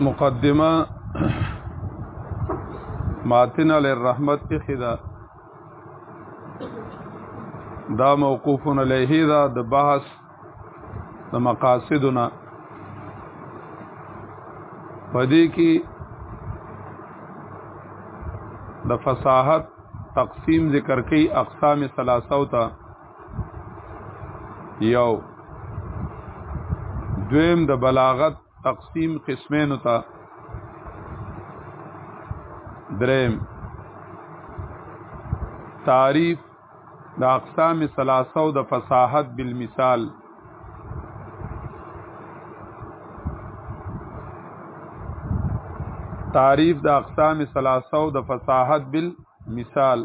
مقدمه ماتن علی الرحمت کې خدا دا موقوف علیه دا د بحث د مقاصدنا پدې کې د فصاحت تقسیم ذکر کوي اقسام ثلاثه او ته یو دویم د بلاغت تقسیم قسمینو ته دریم تعریف د اقسام ثلاثه او د فصاحت بالمثال تعریف د اقسام ثلاثه او د فصاحت بالمثال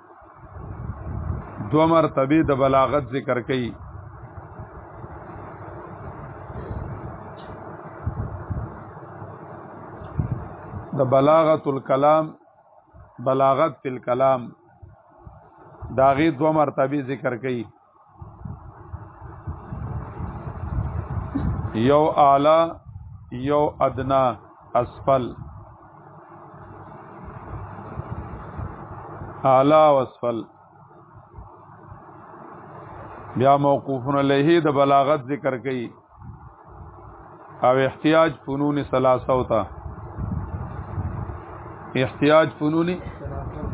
دو مرتبه د بلاغت ذکر کړي د بلاغت الکلام بلاغت فی الکلام داغه دو مرتبه ذکر کړي یو اعلی یو ادنا اسفل اعلی او اسفل بیا موقوفن علیه د بلاغت ذکر کړي او احتیاج فنون ثلاثه او تا احتیاج فنون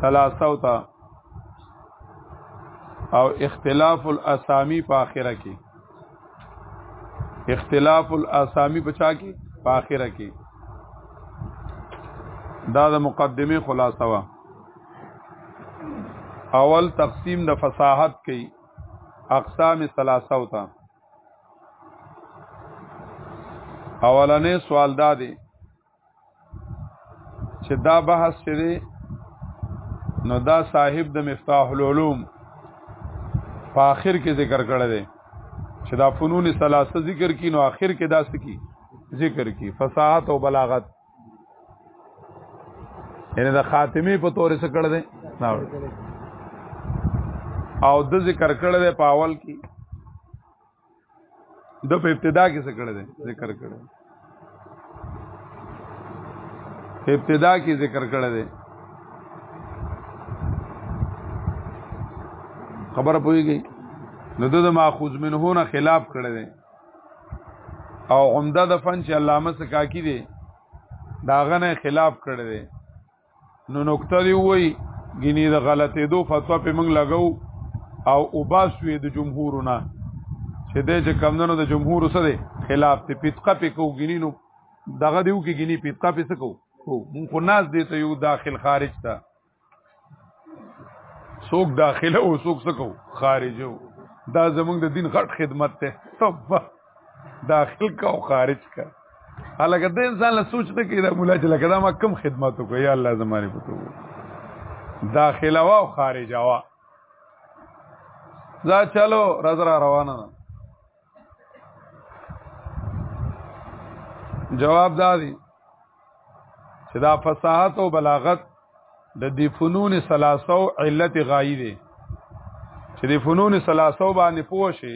ثلاثه او تا او اختلاف الاسامی په اخره کې اختلاف الاسامی په چا کې په اخره کې دا د مقدمه خلاصه وا اول تقسیم د فصاحت کې اقسام ثلاثه وتا اولنې سوال دا دی چې دا بحث چې دی نو دا صاحب د مفتاح العلوم په آخر کې ذکر کړی دی چې دا فنون ثلاثه ذکر کی نو آخر کې دا سکی ذکر کی فصاحت او بلاغت یعنی د خاتمی په تور څه کړی دی او د ذکر کړی دی په اول کې د په ابتدا کې څه کړی دی ذکر کړی ابتدا کې ذکر کړی دی خبره پوهیږي نو د ماخوذ منه نه خلاف کړی دی او عمده د فن چې علامه سکاکی دی داغه نه خلاف کړی دی نو نقطه دی وای غنی د غلطې دو فتوا په موږ لګاو او وباسوي د جمهورونه چې د چې کمندونو د جمهور سره خلاف ته پیتقه په کو غنینو دغه دیو کې غنی پیتقه په سکو هو مونږ خو ناز دی ته یو داخل خارج ته څوک داخله او څوک سکو خارجو دا زمونږ د دین غټ خدمت ته داخل کا او خارج کا هلکه د انسان له سوچ نه کیدا مولا چې لکه دا ما کم خدمت وکړ یا الله زمانه پتو داخله وا او خارج وا دا چلو راز را روانه ده جواب دا دی چې دا فصاحت او بلاغت د دی فنون سلاسو علت غایی دی چې دی فنون سلاسو باندې پوه شي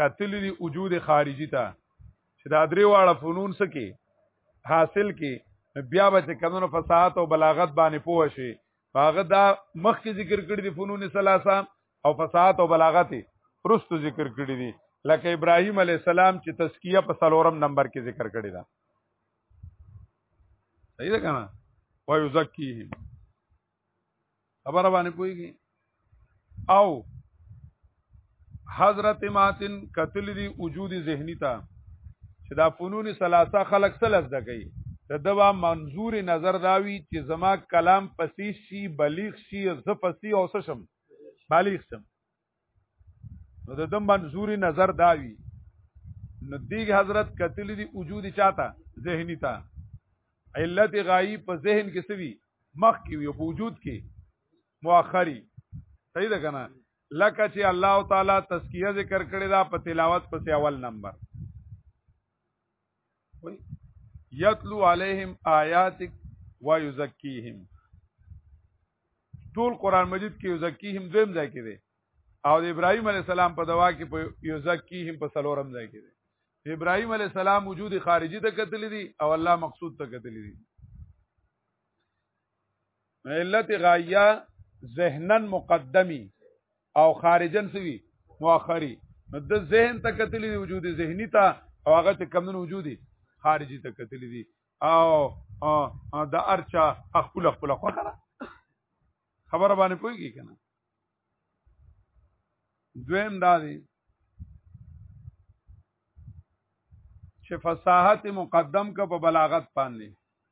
کتل دي وجود خارجي ته چې دا درې واړه فنون سکه حاصل کې بیا به چې کمونو فصاحت او بلاغت باندې پوه شي هغه دا مخکې ذکر کړی دی فنون ثلاثه او فصاحت او بلاغت رستو ذکر کړی دی لکه ابراهیم علی السلام چې تزکیه په سلورم نمبر کې ذکر کړی دا صحیح ده کنه ويزکیهم خبره باندې پويږي او حضرت ماتن قتل دی وجود ذهنی تا چې دا فنون ثلاثه خلق سلس دګي د دوا منظور نظر داوی چې زما کلام پسیش شي بلیغ شي زفسی او سشم بلیغ شم نو د دم منظوري نظر داوي نو دیګ حضرت کتلی دی وجود چاته ذهنی تا علت غایب په ذهن کې سوي مخ کې وي په وجود کې مؤخري صحیح ده کنه لکه چې الله تعالی تزکیه ذکر کړی دا په تلاوت پسې اول نمبر یتلو علیهم آیاتک و یزکیهم ټول قران مجید کې یزکیهم دویم ځای کې دی او د ابراهیم علی السلام په دوا کې په یزکیهم په سلورم ځای کې دی ابراهیم علی السلام وجود خارجي ته کتل دي او الله مقصود ته کتل دي علت غایه ذهنا مقدمی او خارجا سوی مؤخری نو د ذهن ته کتلی دی وجود ذهنی ته او هغه ته کمن وجود خارجي ته کتلی دی او د ارچا خپل خپل خوخه خبر باندې پويږي کنه دویم دا دی چې فصاحت مقدم کا په بلاغت باندې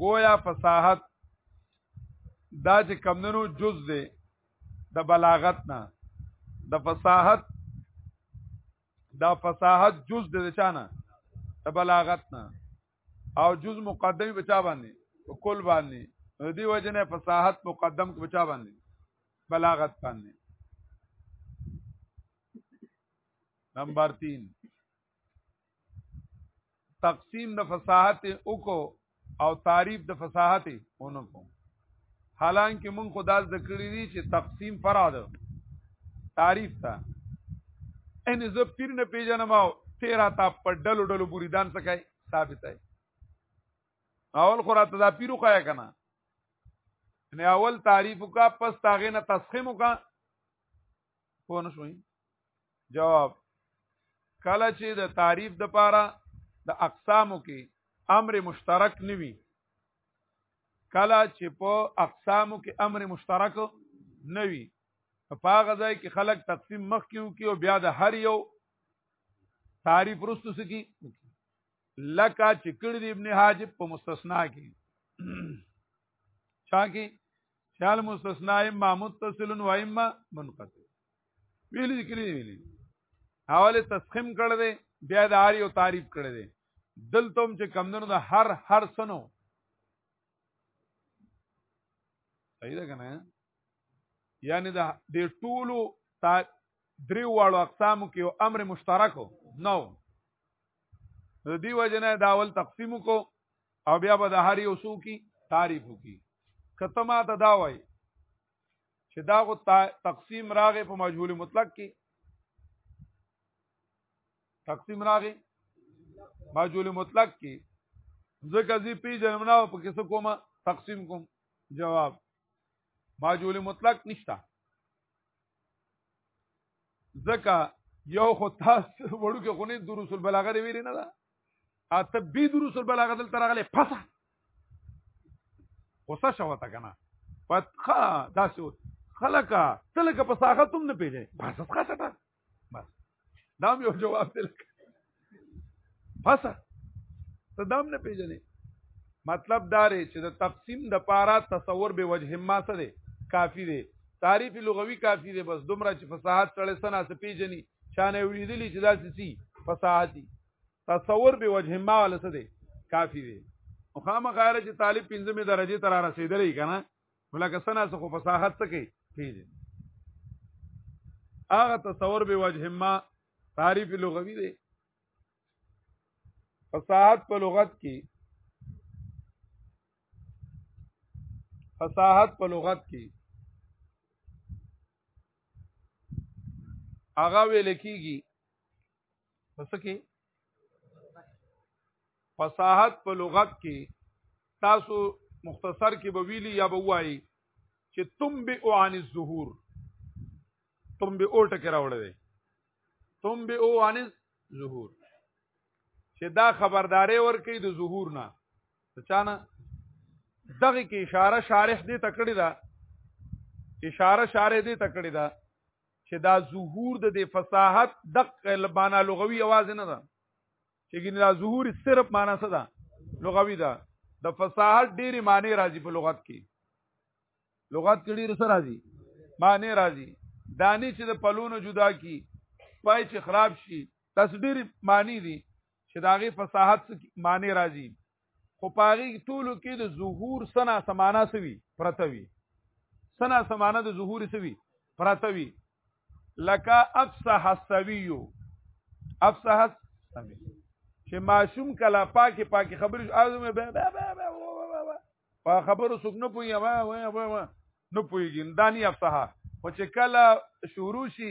گویا فصاحت دا چې کمندنو جز دی د بلاغت نه د فصاحت دا فصاحت جز د چانه د بلاغت نه او جز مقدمي بچا باندې په کل باندې دی وجنه فصاحت مقدم کو بچا باندې بلاغت باندې نمبر 3 تقسیم د فصاحت اوکو او تعریف د فصاحت اونکو حالانکه مونږ خدا ذکر دي چې تقسیم فرا ده تعریف ته ان زه پیر نه پیژنم او تیرا تا په ډلو ډلو بریدان سکای ثابت دی اول خو راته دا پیرو خایا کنه نه اول تعریف کا پس تاغه نه تسخیم کا پوه نه شوي جواب کله چې د تعریف د پاره د اقسامو کې امر مشترک نوي کله چې په اقسامو کې امر مشترک نوي په هغه ځای کې خلک تقسیم مخ کیو کی او بیا د هر یو تعریف رستو سکی لکه چې کړي ابن حاجب په مستثنا کې چا کې شال مستثنا اما متصل و اما منقطع ویلي کړی ویلي حواله تسخیم کړی دی بیا د هر یو تعریف کړی دی دلته هم چې کمندونو د هر هر سنو صحیح ده کنه یعنی د دې ټولو درې واړو اقسامو کې یو امر مشترک نو د دې وجنه دا اول تقسیم کو او بیا به د هر یو سو کی تعریف کی کته ما ته دا وای چې دا غو تقسیم راغې په مجهول مطلق کې تقسیم راغې مجهول مطلق کې ځکه زی پی جنمنا په کیسه کومه تقسیم کوم جواب مجهول مطلق نشتا ځکه یو خو تاسو وړو کې غونې دروس البلاغه دی ویری نه ده اته بي دروس البلاغه دل ترغله پسه اوسه شو تا کنه فتخا داسو خلکا تلګه په ساختم نه پیژې بس خاصه بس دا یو جواب دی لکه پسه ته دام نه پیژنې مطلب دا دی چې د تقسیم د پارا تصور به وجه ما څه دی کافی دی تعریف لغوي کافی دی بس دومره چې فصاحت سره سنا څه پیژني چانه ویلي چې دا سي فصاحتي تصور به وجه ما ولسه دی کافی دی او خامخاره چې طالب پنځمه درجه تر رسیدلې کنه ولکه سنا څخه فصاحت څه کوي پیږي هغه تصور به وجه ما تعریف لغوي دی فصاحت په لغت کې فصاحت په لغت کې هغه ویل کیږي پس کې فصاحت په لغت کې تاسو مختصر کې به ویلی یا به وایي چې تم به او عن الظهور تم به او ټکه راوړل دي تم به او عن الظهور چې دا خبرداري ورکې د ظهور نه چانه دغه کې اشاره شارح دې تکړه ده اشاره شارح دې تکړه ده چې دا ظهور د دې فصاحت د معنا لغوي आवाज نه ده چې ګینه دا ظهور صرف معنا څه ده لغوي ده د فصاحت ډېری معنی راځي په لغت کې لغت کې ډېر سره راځي معنی راځي دانی چې د پلونو جدا کی پای چې خراب شي تاسو ډېری معنی دي چې داغه فصاحت معنی راځي خو پاغي ټولو کې د ظهور سنا سمانا سوي پرتوي سنا سمانا د ظهور سوي پرتوي لکا افصح السوي افصح السوي چې ماشوم کلا پاکي پاکي خبرې اعظم به به به په خبرو څوک نه پوي ما ما ما نه پويږي داني افصح خو چې کلا شروع شي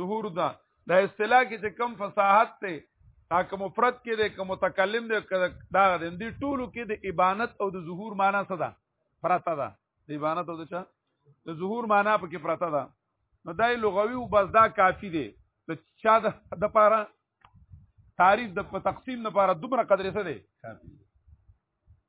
ظهور دا د اصطلاح کې چې کم فصاحت ته دا کوم مفرد کې دی کوم متکلم دی دا د ټولو کې د ابانت او د ظهور معنی څه ده پرته ده د ابانت او د چا د ظهور معنی په کې پرته ده نو دای لغوي او بس دا کافی دی د چا د پاره تعریف د تقسیم لپاره دومره قدرې څه دی کافی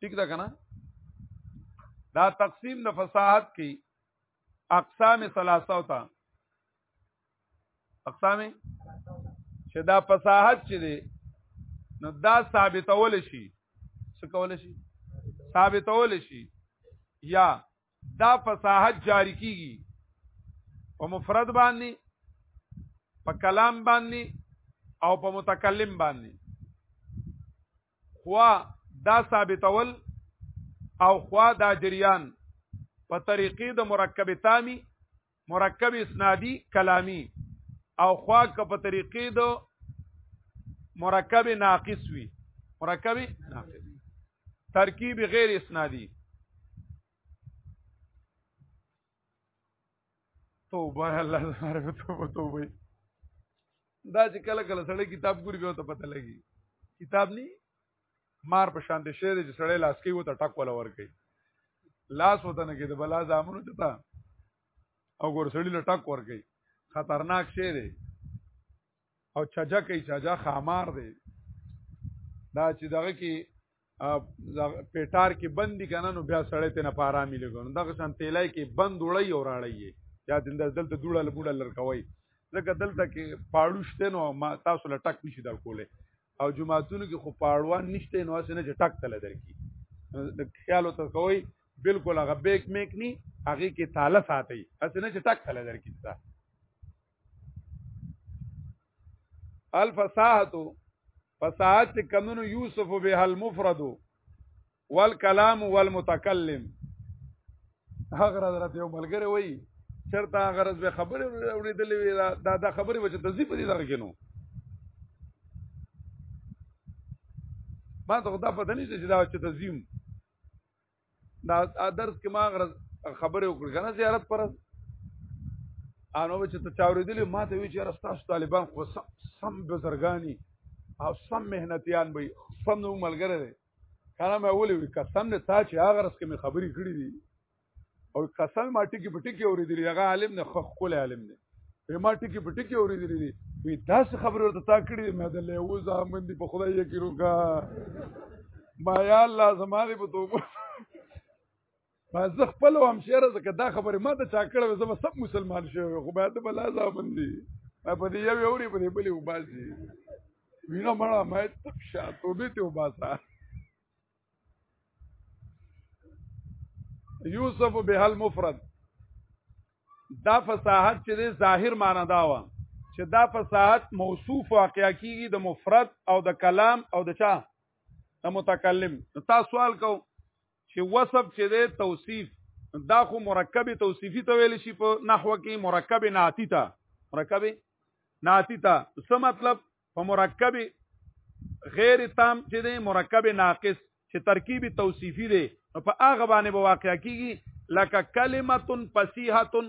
ٹھیک ده کنه دا تقسیم د فصاحت کی اقسام ثلاثه تا اقسام چې دا فصاحت چې دی نو دا ثابتول شي څه کول شي ثابتول شي یا دا فصاحت جاری کیږي په مفرد باندې په کلام باندې او په متکلم باندې خوا دا ثابتول او خوا دا جریان په طریقې د مرکب تامی مرکب اسنادی کلامی او خوا که په طریقې د مرکب ناقص وي مرکب ناقص ترکیب غیر اسنادی توبه الله زماره توبه توبه دا چې کله کله سړی کتاب ګوري به ته پته لګي کتاب ني مار په شان دي شعر چې سړی لاس کې وته ټک ولا ور کوي لاس وته نه کې د بلا زامنو ته تا او ګور سړی له ټک ور کوي خطرناک شعر دی او چجا کوي چجا خامار دی دا چې دغه کې پیټار کې بند دي کنه نو بیا سړی ته نه پارامي لګون دغه شان تیلای کې بند وړي او راړي یا دند دلته دوړه لګوړه لړکوي لکه دلته کې پاړو شته نو ما تاسو له ټک نشي در کوله او جمعهتونو کې خو پاړوان نشته نو اسنه چې ټک تل درکې خیال وته کوي بالکل هغه بیک میک ني هغه کې تاله ساتي اسنه چې ټک تل درکې الفصاحت فصاحت کمنو یوسف به المفرد والکلام والمتکلم هغه حضرت یو ملګری وای چرته هغه رز به خبره اوریدلې وی دا دا خبره وچ تزي په دې دغه کینو ما ته خدا په دني چې دا چې تزیم دا درس کې ما غرض خبرې وکړې کنه زیارت پر انو چې ته چاورېدلې ما ته وی چې راستاسو طالبان خو سم سم بزرګانی او سم مهنتيان به سم نو ملګری دی کنه مې ولې وی قسم نه تا چې هغه رس کې مې خبرې کړې دي او قسم ما ټکی په ټکی اورېدلې هغه عالم نه خو خپل عالم نه په ما ټکی په ټکی اورېدلې دي وی داسې خبرې ورته تا کړې دي مې د لیو ځامن دي په خدای یې کې روکا ما یا الله زما دې په توبه ما زه خپل هم شعر زکه دا خبره ما ته چا کړو زما سب مسلمان شوی خو باید بل ځامن دي ما په دې یو اوري په دې بلې وباسي وینا مړه ما ته شاته به ته وباسه یوسف به المفرد دا فصاحت چې د ظاهر معنی دا و چې دا فصاحت موصوف واقع کیږي د مفرد او د کلام او د چا د متکلم تا سوال کو چې وصف چې د توصیف دا خو مرکب توصیفی ته ویل شي په نحو کې مرکب ناتی ته مرکب ناتی ته څه مطلب په مرکب غیر تام چې دی مرکب ناقص چې ترکیب توصیفي دی په هغه باندې به واقع کیږي لکه کلمه فصیحه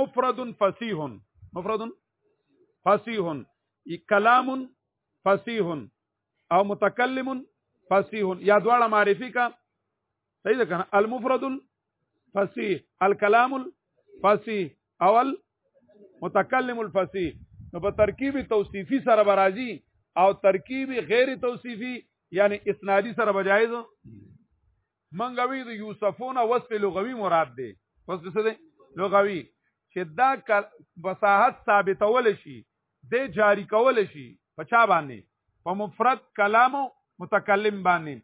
مفرد فصیح مفرد فصیح کلام فصیح او متکلم فصیح یا دواړه معرفي کا صحیح ده کنه المفرد الفصیح الکلام الفصیح اول متکلم الفصیح نو په ترکیب توصیفی سره برازي او ترکیب غیر توصیفی یعنی اسنادی سره بجایز منګوي د یوسفون وصف لغوي مراد دی وصف څه دی لغوي چې دا بصاحت ثابتول شي د جاری کول شي په چا باندې په مفرد کلام متکلم باندې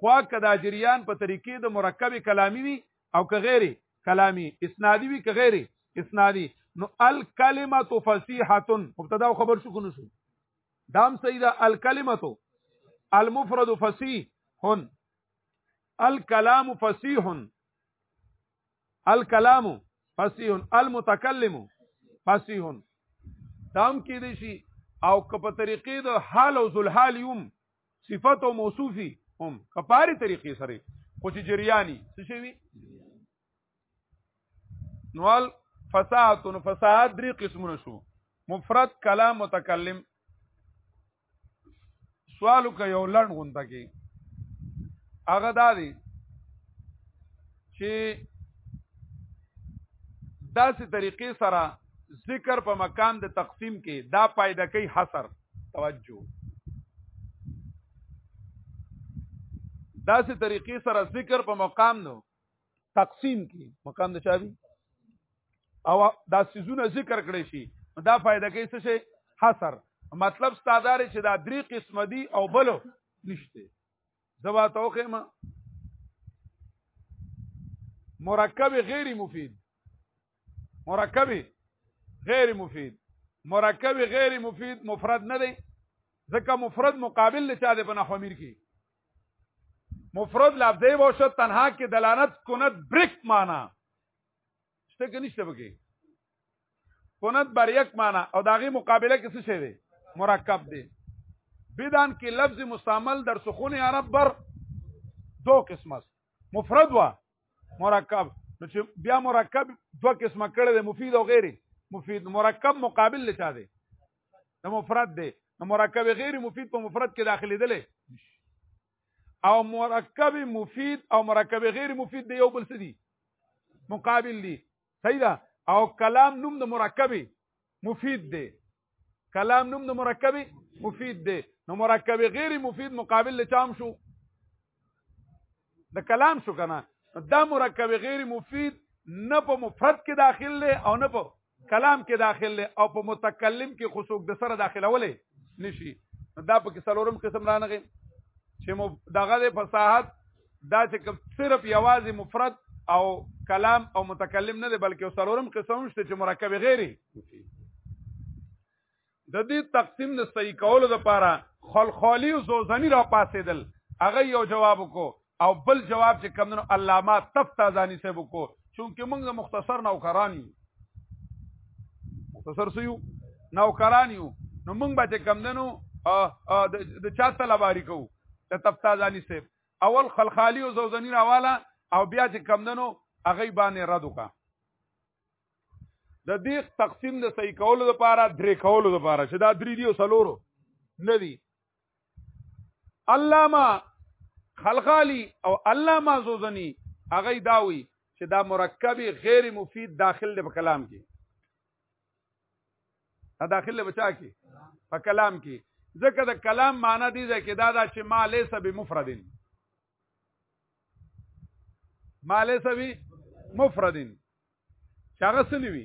خوا کدا جریان په طریقې د مرکب کلامی وي او که غیر کلامی اسنادی وی که غیر اسنادی نو الکلمه فصیحه مبتدا او خبر شو کو نشو دام سیدا الکلمه المفرد فصیح الکلام فصیح الکلام فصیح المتکلم فصیح دام کې دی شي او که په طریقې د حال او ذل حال یوم صفت او موصوفي هم کپاري طریقې سره خو چې جریانی څه شي وي نوال فساحت نو فساحت درې قسمونه شو مفرد کلام متکلم سوالو کې یو لړ غونډه کې هغه دا دی چې داسې طریقې سره ذکر په مکان د تقسیم کې دا پایده کوي حصر توجه داسې طریقې سره ذکر په مقام نو تقسیم کی مقام د چابي او دا سيزونه ذکر کړی شي دا فائدہ کوي څه شي حصر مطلب ستادار چې دا درې قسم دي او بلو نشته زبا توخه ما مرکب غیر مفید مرکبی غیر مفید مرکب غیر مفید مفرد نه دی ځکه مفرد مقابل لچا دی په نحو امیر کې مفرد لفظي وشه تنها کې دلالت کند بریک معنا شته کې نشته بګي کند بریک معنا او داغي مقابله کې څه شی دی مرکب دی بدان کې لفظ مستعمل در سخون عرب بر دو قسمه مفرد وا مرکب نو چې بیا مرکب دوه قسمه کړی دی مفید او غیر مفید مرکب مقابل لچا دی نو مفرد دی نو مرکب غیر مفید په مفرد کې داخلي دی او مرکب مفید او مرکب غیر مفید دی یو بل څه دی مقابل دی صحیح ده او کلام نوم د مرکبي مفید دی کلام نوم د مرکبي مفید دی نو مرکبي غیر مفید مقابل له چام شو د کلام شو کنه دا مرکبي غیر مفید نه په مفرد کې داخل دی او نه په کلام کې داخل دی او په متکلم کې خصوص د سره داخلولې نشي دا په کې څلورم قسم رانغی چې مو دغه فصاحت دا چې کوم صرف یوازې مفرد او کلام او متکلم نه دی بلکې سرورم قسم شته چې مرکب غیري د دې تقسیم د صحیح کولو لپاره خلخالی او زوزنی را پاسېدل هغه یو جواب کو او بل جواب چې کمنو علامه تفتازانی صاحب کو چونکه موږ مختصر نوکران یو مختصر سو یو نوکران یو نو موږ به چې کمنو د چا طلباری کوو د تفتازانی صاحب اول خلخالی او زوزنی راواله او بیا چې کمندنو هغه باندې رد وکا د دې تقسیم د صحیح کولو لپاره درې کولو لپاره چې دا درې دی او سلورو نه دی علامه خلخالی او علامه زوزنی هغه داوي چې دا مرکب غیر مفید داخل دی په کلام کې دا داخله بچا کې په کلام کې ځکه د کلام معنی دی ځکه دا دا چې ما ليس بمفردن ما ليس بمفردن شغه سنوي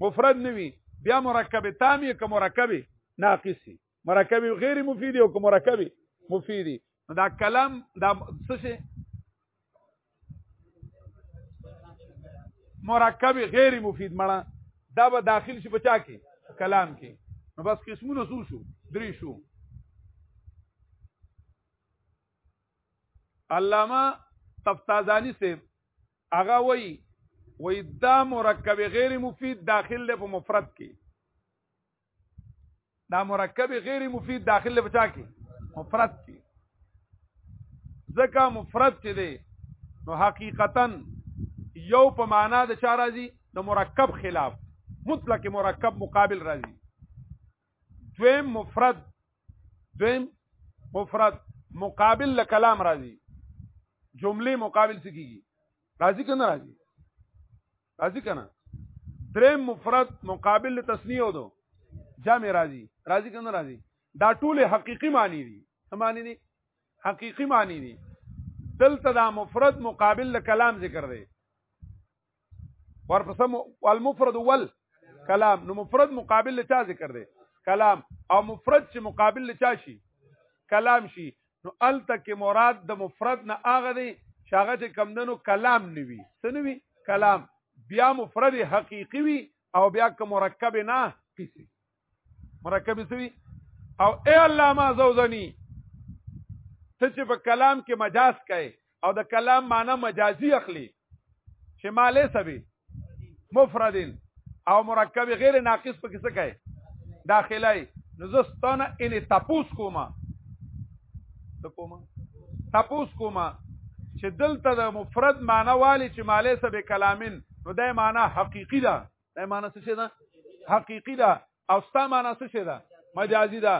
مفرد نوي بیا مرکب تامي که مرکب ناقصي مرکبي غیر مفیدی او مرکبي مفیدی دا کلام دا څه شي مرکب غیر مفید مړه دا به داخل شي بچا کې کلام کې نو بس قسمونه سو شو درې شو علامه تفتازانی سے هغه وای وای دا مرکب غیر مفید داخل له په مفرد کې دا مرکب غیر مفید داخله بچا کې مفرد کې ځکه مفرد چې دی نو حقیقتا یو په معنا د چا راځي د مرکب خلاف مطلق مرکب مقابل راځي دویم مفرد دویم مفرد مقابل له کلام راځي جمله مقابل څه کیږي راځي کنه راځي راځي کنه درې مفرد مقابل له تسنیه ودو جامع راځي راځي کنه راځي دا ټول حقيقي معنی دي معنی دي حقيقي معنی دي دلته دا مفرد مقابل له کلام ذکر دی ورپسې والمفرد ول کلام نو مفرد مقابل له چا ذکر دی کلام او مفرد چې مقابل له چا شي کلام شي نو الته کې مراد د مفرد نه هغه دی چې هغه چې کمدنو کلام نیوي سنوي کلام بیا مفرد حقيقي وي او بیا که مرکب نه قصي مرکب سوي او اے علامه زوزنی ته چې په کلام کې مجاز کوي او د کلام معنی مجازي اخلي چې ما ليس به مفرد او مرکب غیر ناقص په کیسه کوي داخلي نو زستانه ان تپوس کوما ته کوما تپوس کوما چې دلته د مفرد معنی والی چې ما ليس به کلامین نو دا معنی حقيقي ده دا معنی څه ده حقيقي ده او ستا معنی څه ده مجازي ده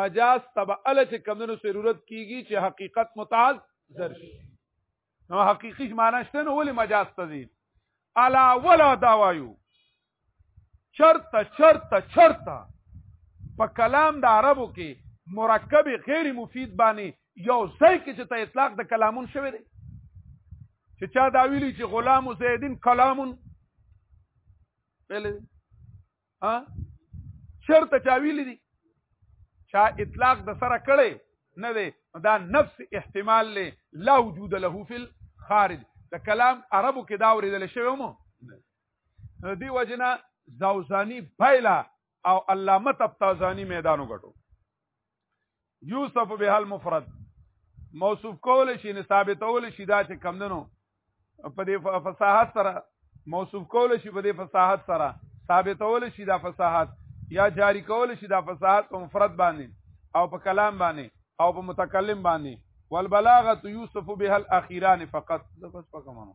مجاز تبع ال چې کمونو ضرورت کیږي چې حقیقت متعز زر شي نو حقیقي معنی شته نو ولې مجاز ته دي الا ولا داوایو چرته چرته چرته په کلام د عربو کې مرکب غیر مفید باندې یو ځای کې چې ته اطلاق د کلامون شوی دی چې چا دا ویلی چې غلام زیدین کلامون ویل ها شرط چا ویل دي چا اطلاق د سره کړي نه دی دا نفس احتمال له لا وجود له فی الخارج د کلام عربو کې دا ورېدل شوی مو دی وجنه زوزانی پایلا او علامه تبتازانی میدانو غټو یوسف به المفرد موصوف کول شي نه ثابتول شي دا چې کم دنو په دې فصاحت سره موصوف کول شي په دې فصاحت سره ثابتول شي دا فصاحت یا جاری کول شي دا فصاحت په مفرد باندې او په کلام باندې او په متکلم باندې والبلاغه یوسف به الاخیران فقط بس پکمنو